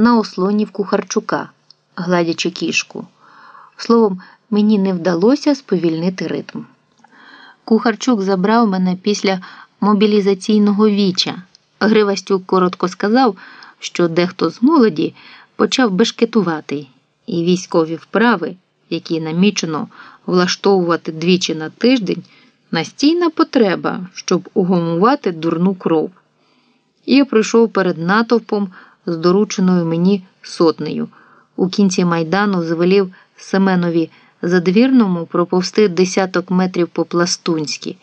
на ослонів Кухарчука, гладячи кішку. Словом, мені не вдалося сповільнити ритм. Кухарчук забрав мене після мобілізаційного віча. Гривастюк коротко сказав, що дехто з молоді почав бешкетувати, і військові вправи, які намічено влаштовувати двічі на тиждень, настійна потреба, щоб угомувати дурну кров. І я пройшов перед натовпом з дорученою мені сотнею. У кінці майдану звелів Семенові задвірному проповсти десяток метрів по пластунськи.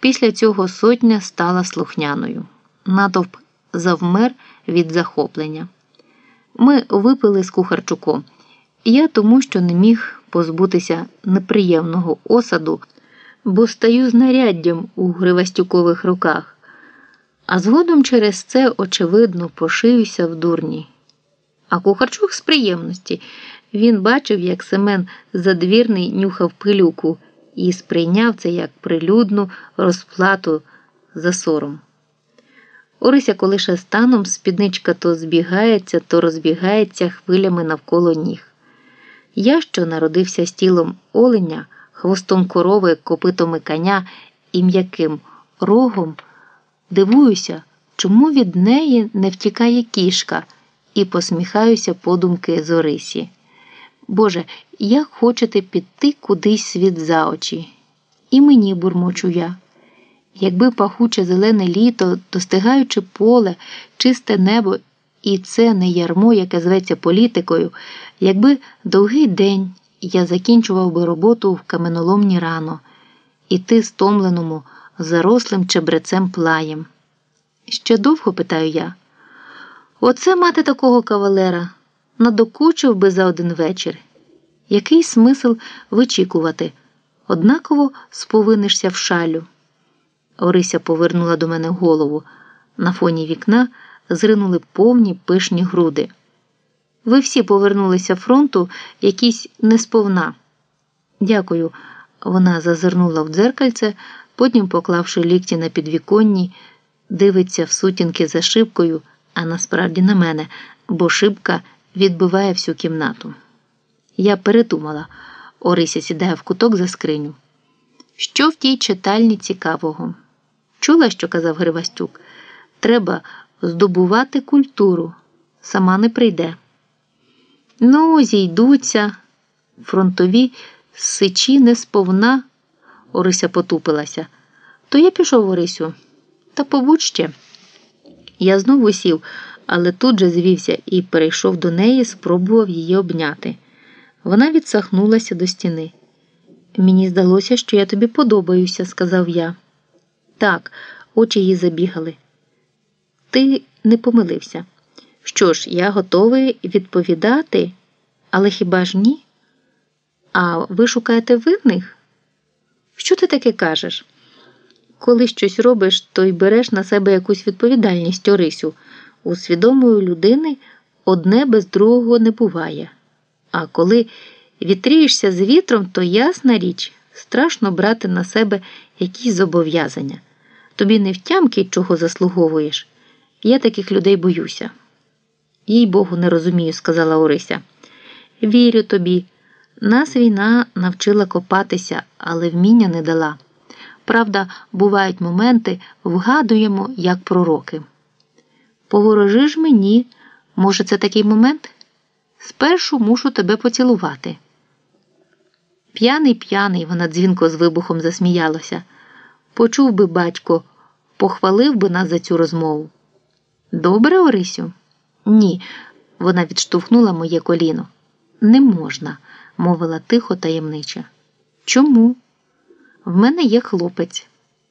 Після цього сотня стала слухняною. Натовп завмер від захоплення. Ми випили з кухарчуком. Я тому, що не міг позбутися неприємного осаду, бо стаю знаряддям у Гривастюкових руках, а згодом через це, очевидно, пошиюся в дурні. А кухарчук з приємності він бачив, як Семен задвірний нюхав пилюку і сприйняв це як прилюдну розплату за сором. Орися колише станом спідничка то збігається, то розбігається хвилями навколо ніг. Я, що народився з тілом оленя, хвостом корови, копитами коня і м'яким рогом, дивуюся, чому від неї не втікає кішка, і посміхаюся подумки з Орисі. Боже, як хочете піти кудись світ за очі. І мені бурмочу я. Якби пахуче зелене літо, достигаючи поле, чисте небо, і це не ярмо, яке зветься політикою, якби довгий день я закінчував би роботу в каменоломні рано, і ти стомленому, зарослим чебрецем плаєм. Ще довго питаю я. Оце мати такого кавалера надокучив би за один вечір. Який смисл вичікувати? Однаково сповинишся в шалю. Орися повернула до мене голову. На фоні вікна зринули повні пишні груди. Ви всі повернулися фронту якісь несповна. Дякую. Вона зазирнула в дзеркальце, потім, поклавши лікті на підвіконні, дивиться в сутінки за шибкою, а насправді на мене, бо шибка відбиває всю кімнату. Я передумала, Орися сідає в куток за скриню. Що в тій читальні цікавого? Чула, що казав Гривастюк? Треба здобувати культуру, сама не прийде. Ну, зійдуться, фронтові сичі не сповна, Орися потупилася. То я пішов Орисю, та побудь ще. Я знову сів, але тут же звівся і перейшов до неї, спробував її обняти. Вона відсахнулася до стіни. Мені здалося, що я тобі подобаюся, сказав я. Так, очі її забігали. Ти не помилився. Що ж, я готовий відповідати, але хіба ж ні? А ви шукаєте винних? Що ти таке кажеш? Коли щось робиш, то й береш на себе якусь відповідальність, Орисю. У свідомої людини одне без другого не буває. А коли вітрієшся з вітром, то ясна річ, страшно брати на себе якісь зобов'язання. Тобі не втямки, чого заслуговуєш. Я таких людей боюся. Їй Богу, не розумію, сказала Орися. Вірю тобі. Нас війна навчила копатися, але вміння не дала. Правда, бувають моменти, вгадуємо, як пророки. Поворожи ж мені, може, це такий момент? Спершу мушу тебе поцілувати. П'яний п'яний, вона дзвінко з вибухом засміялася. Почув би батько, похвалив би нас за цю розмову. Добре, Орисю? Ні, вона відштовхнула моє коліно. Не можна, мовила тихо таємнича. Чому? В мене є хлопець.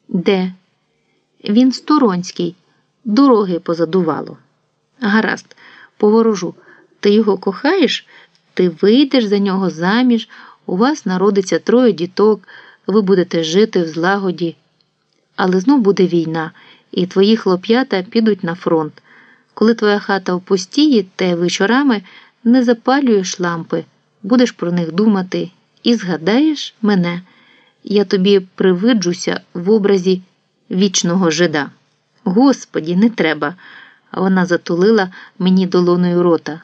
Де? Він сторонський, дороги позадувало. Гаразд, поворожу. Ти його кохаєш, ти вийдеш за нього заміж, у вас народиться троє діток, ви будете жити в злагоді. Але знов буде війна, і твої хлоп'ята підуть на фронт. Коли твоя хата опустіє, те вечорами не запалюєш лампи, будеш про них думати і згадаєш мене. Я тобі привиджуся в образі вічного жида. Господі, не треба. Вона затулила мені долоною рота.